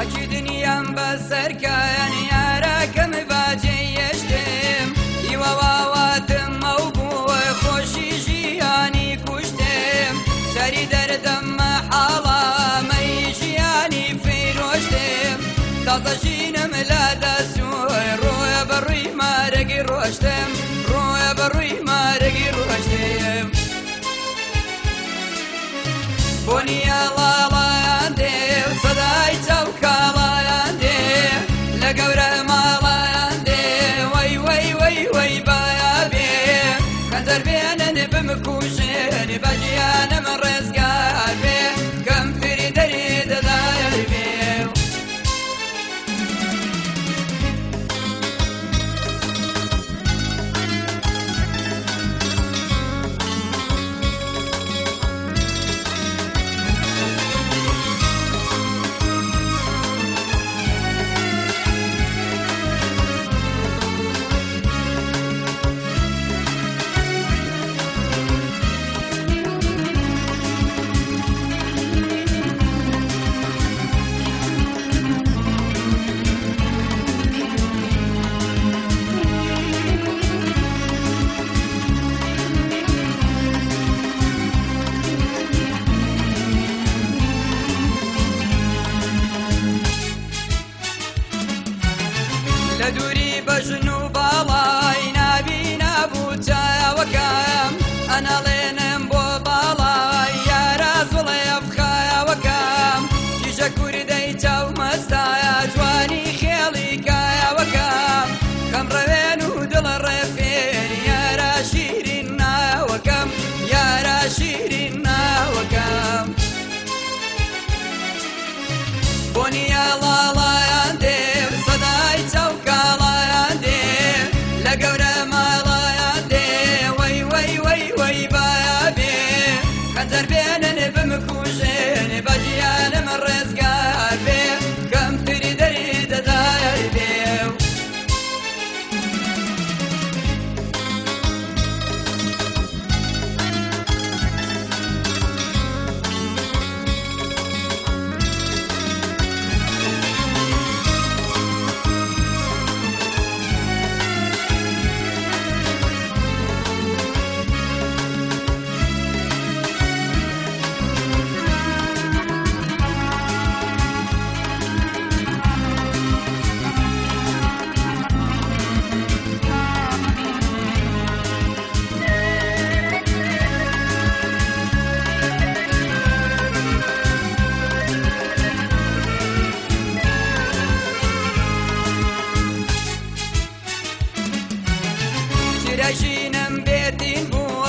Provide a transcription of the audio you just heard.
خەکی دنیام بە سەرکەن یارەکەم باجێ یشتم هیوەواواتم ئەو بووە خۆشی ژیانی کوشتم چەری دەردەممە حاڵامەی ژیانی فیرۆشتم تازەژینم لە دەسوی ڕۆە بەڕووی مارەگی ڕۆشتم ڕۆە بەڕووی مارەگی ڕۆشتم بۆنیڵە hiç almazdan n-am betin bu